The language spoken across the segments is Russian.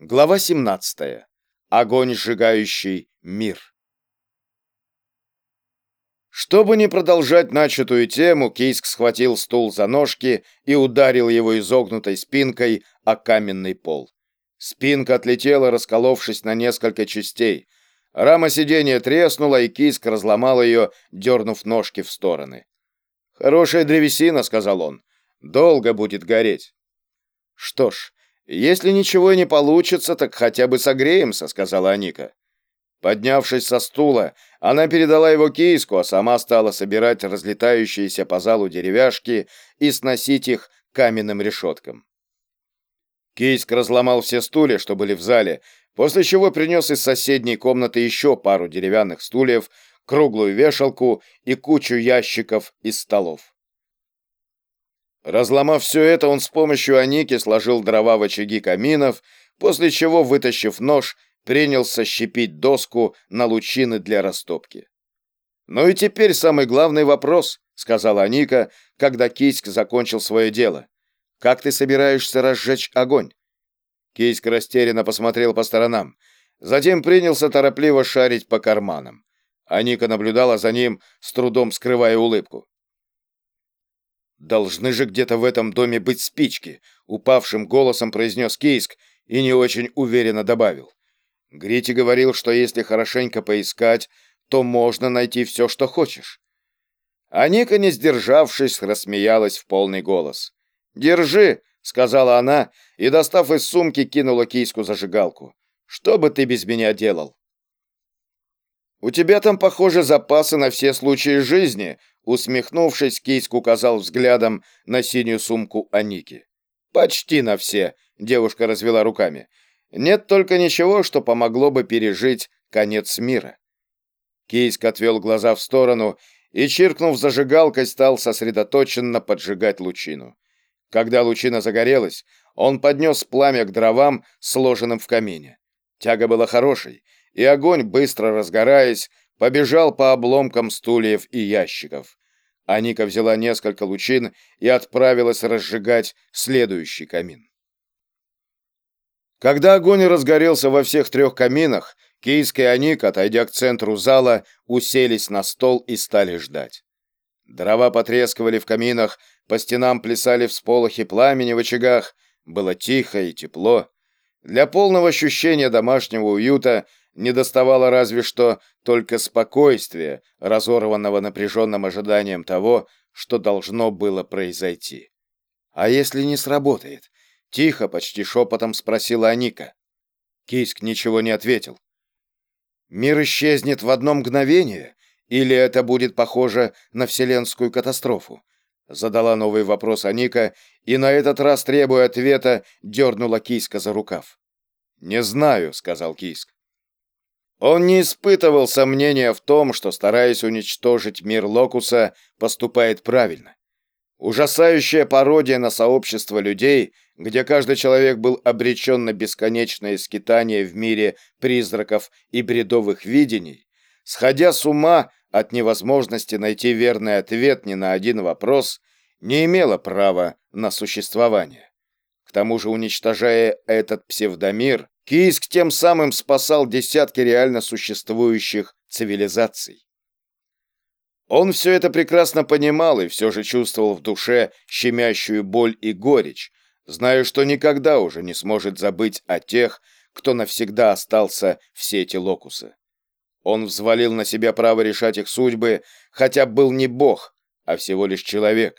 Глава 17. Огонь, сжигающий мир. Чтобы не продолжать начатую тему, Кейск схватил стул за ножки и ударил его изогнутой спинкой о каменный пол. Спинка отлетела, расколовшись на несколько частей. Рама сиденья треснула, и Кейск разломал ее, дернув ножки в стороны. «Хорошая древесина», — сказал он. «Долго будет гореть». «Что ж, «Если ничего не получится, так хотя бы согреемся», — сказала Аника. Поднявшись со стула, она передала его киску, а сама стала собирать разлетающиеся по залу деревяшки и сносить их каменным решеткам. Кийск разломал все стулья, что были в зале, после чего принес из соседней комнаты еще пару деревянных стульев, круглую вешалку и кучу ящиков из столов. Разломав все это, он с помощью Аники сложил дрова в очаги каминов, после чего, вытащив нож, принялся щепить доску на лучины для растопки. «Ну и теперь самый главный вопрос», — сказала Аника, когда Киськ закончил свое дело. «Как ты собираешься разжечь огонь?» Киськ растерянно посмотрел по сторонам, затем принялся торопливо шарить по карманам. Аника наблюдала за ним, с трудом скрывая улыбку. «Должны же где-то в этом доме быть спички», — упавшим голосом произнес Кейск и не очень уверенно добавил. Грити говорил, что если хорошенько поискать, то можно найти все, что хочешь. А Ника, не сдержавшись, рассмеялась в полный голос. «Держи», — сказала она, и, достав из сумки, кинула киску зажигалку. «Что бы ты без меня делал?» «У тебя там, похоже, запасы на все случаи жизни», Усмехнувшись, Кейск указал взглядом на синюю сумку Аники. «Почти на все», — девушка развела руками. «Нет только ничего, что помогло бы пережить конец мира». Кейск отвел глаза в сторону и, чиркнув зажигалкой, стал сосредоточенно поджигать лучину. Когда лучина загорелась, он поднес пламя к дровам, сложенным в камине. Тяга была хорошей, и огонь, быстро разгораясь, побежал по обломкам стульев и ящиков. Аника взяла несколько лучин и отправилась разжигать следующий камин. Когда огонь разгорелся во всех трех каминах, Кейск и Аника, отойдя к центру зала, уселись на стол и стали ждать. Дрова потрескивали в каминах, по стенам плясали всполохи пламени в очагах, было тихо и тепло. Для полного ощущения домашнего уюта не доставало разве что только спокойствия, разорванного напряженным ожиданием того, что должно было произойти. «А если не сработает?» — тихо, почти шепотом спросила Аника. Кийск ничего не ответил. «Мир исчезнет в одно мгновение, или это будет похоже на вселенскую катастрофу?» Задала новый вопрос Аника, и на этот раз, требуя ответа, дернула Кийска за рукав. «Не знаю», — сказал Кийск. Он не испытывал сомнения в том, что, стараясь уничтожить мир Локуса, поступает правильно. Ужасающая пародия на сообщество людей, где каждый человек был обречен на бесконечное скитание в мире призраков и бредовых видений, сходя с ума от невозможности найти верный ответ ни на один вопрос, не имела права на существование. К тому же, уничтожая этот псевдомир, Кийск тем самым спасал десятки реально существующих цивилизаций. Он все это прекрасно понимал и все же чувствовал в душе щемящую боль и горечь, зная, что никогда уже не сможет забыть о тех, кто навсегда остался в сети Локуса. Он взвалил на себя право решать их судьбы, хотя был не бог, а всего лишь человек.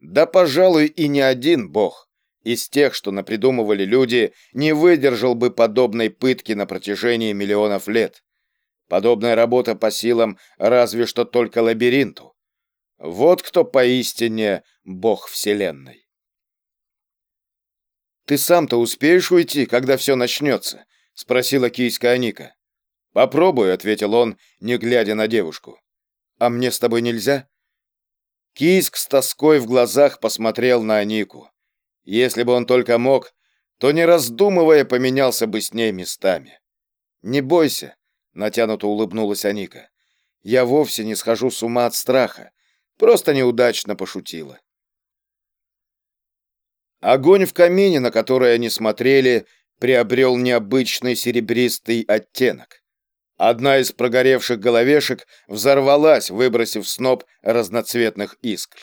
Да, пожалуй, и не один бог из тех, что напридумывали люди, не выдержал бы подобной пытки на протяжении миллионов лет. Подобная работа по силам разве что только лабиринту. Вот кто поистине бог Вселенной. «Ты сам-то успеешь уйти, когда все начнется?» — спросила кийская Аника. «Попробую», — ответил он, не глядя на девушку. «А мне с тобой нельзя?» Кийск с тоской в глазах посмотрел на Анику. Если бы он только мог, то, не раздумывая, поменялся бы с ней местами. «Не бойся», — натянуто улыбнулась Аника. «Я вовсе не схожу с ума от страха. Просто неудачно пошутила». Огонь в камине, на который они смотрели, приобрел необычный серебристый оттенок. Одна из прогоревших головешек взорвалась, выбросив сноп разноцветных искр.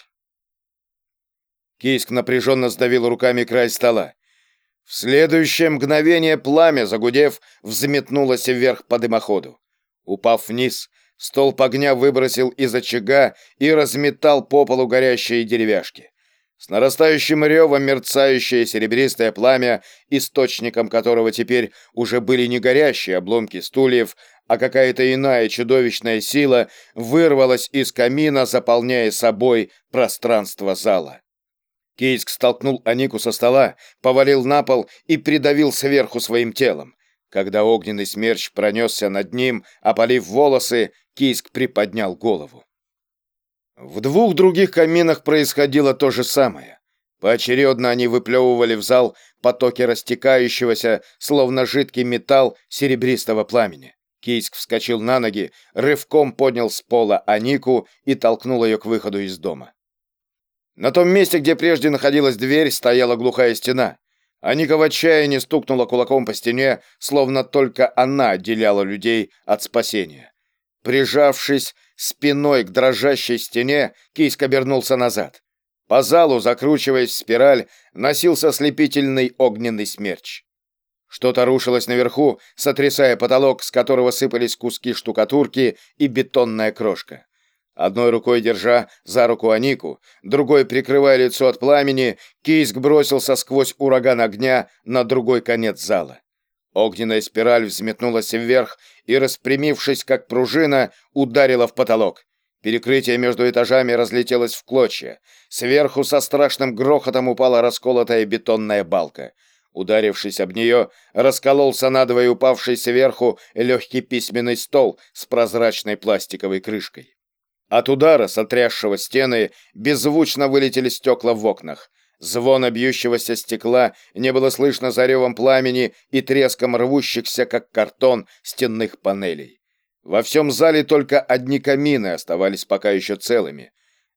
Кийск напряженно сдавил руками край стола. В следующее мгновение пламя, загудев, взметнулось вверх по дымоходу. Упав вниз, столб огня выбросил из очага и разметал по полу горящие деревяшки. С нарастающим ревом мерцающее серебристое пламя, источником которого теперь уже были не горящие обломки стульев, а какая-то иная чудовищная сила, вырвалась из камина, заполняя собой пространство зала. Кейск столкнул Анику со стола, повалил на пол и придавил сверху своим телом. Когда огненный смерч пронесся над ним, опалив волосы, Кейск приподнял голову. В двух других каминах происходило то же самое. Поочередно они выплевывали в зал потоки растекающегося, словно жидкий металл, серебристого пламени. Кейск вскочил на ноги, рывком поднял с пола Анику и толкнул ее к выходу из дома. На том месте, где прежде находилась дверь, стояла глухая стена. Аника в отчаянии стукнула кулаком по стене, словно только она отделяла людей от спасения. Прижавшись спиной к дрожащей стене, Кийск обернулся назад. По залу, закручиваясь в спираль, носился слепительный огненный смерч. Что-то рушилось наверху, сотрясая потолок, с которого сыпались куски штукатурки и бетонная крошка. Одной рукой держа за руку Анику, другой прикрывая лицо от пламени, Кийск бросился сквозь ураган огня на другой конец зала. Огненная спираль взметнулась вверх и, распрямившись как пружина, ударила в потолок. Перекрытие между этажами разлетелось в клочья. Сверху со страшным грохотом упала расколотая бетонная балка. Ударившись об нее, раскололся надвое упавший сверху легкий письменный стол с прозрачной пластиковой крышкой. От удара, сотрясшего стены, беззвучно вылетели стекла в окнах. Звона бьющегося стекла не было слышно за ревом пламени и треском рвущихся, как картон, стенных панелей. Во всем зале только одни камины оставались пока еще целыми.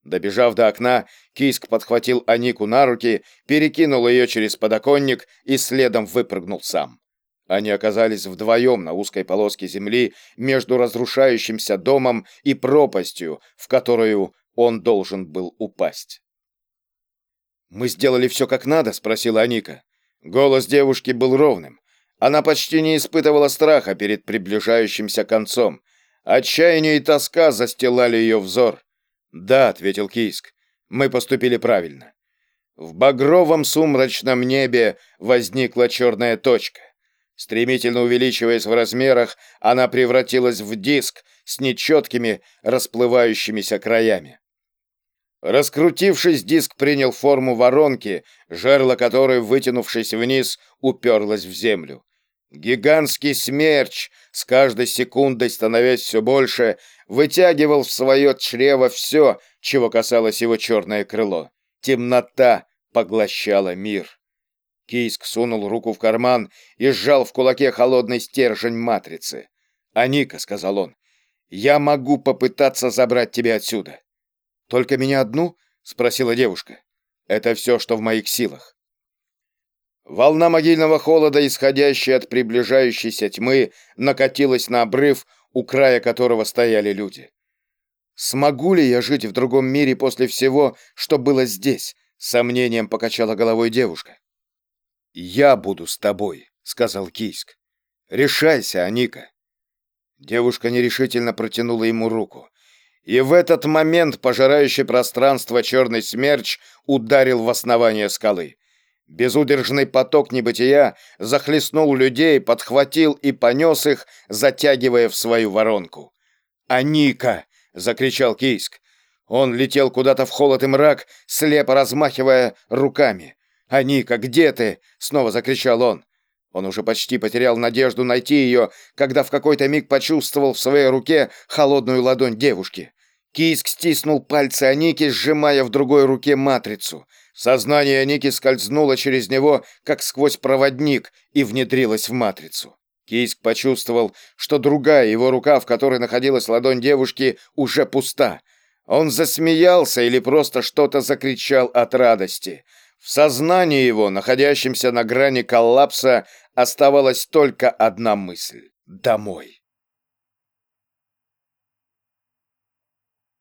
Добежав до окна, Киск подхватил Анику на руки, перекинул ее через подоконник и следом выпрыгнул сам. Они оказались вдвоем на узкой полоске земли между разрушающимся домом и пропастью, в которую он должен был упасть. «Мы сделали все как надо?» — спросила Аника. Голос девушки был ровным. Она почти не испытывала страха перед приближающимся концом. Отчаяние и тоска застилали ее взор. «Да», — ответил Кийск, — «мы поступили правильно». В багровом сумрачном небе возникла черная точка. Стремительно увеличиваясь в размерах, она превратилась в диск с нечеткими расплывающимися краями. Раскрутившись, диск принял форму воронки, жерло которой, вытянувшись вниз, уперлось в землю. Гигантский смерч, с каждой секундой становясь все больше, вытягивал в свое чрево все, чего касалось его черное крыло. Темнота поглощала мир. Кийск сунул руку в карман и сжал в кулаке холодный стержень матрицы. «Аника», — сказал он, — «я могу попытаться забрать тебя отсюда». «Только меня одну?» — спросила девушка. «Это все, что в моих силах». Волна могильного холода, исходящая от приближающейся тьмы, накатилась на обрыв, у края которого стояли люди. «Смогу ли я жить в другом мире после всего, что было здесь?» — сомнением покачала головой девушка. «Я буду с тобой», — сказал Кийск. «Решайся, Аника». Девушка нерешительно протянула ему руку. И в этот момент пожирающий пространство черный смерч ударил в основание скалы. Безудержный поток небытия захлестнул людей, подхватил и понес их, затягивая в свою воронку. «Аника!» — закричал Кийск. Он летел куда-то в холод и мрак, слепо размахивая руками. «Аника, где ты?» — снова закричал он. Он уже почти потерял надежду найти ее, когда в какой-то миг почувствовал в своей руке холодную ладонь девушки. Кийск стиснул пальцы Аники, сжимая в другой руке матрицу. Сознание Аники скользнуло через него, как сквозь проводник, и внедрилось в матрицу. Кийск почувствовал, что другая его рука, в которой находилась ладонь девушки, уже пуста. Он засмеялся или просто что-то закричал от радости. В сознании его, находящемся на грани коллапса, оставалась только одна мысль — домой.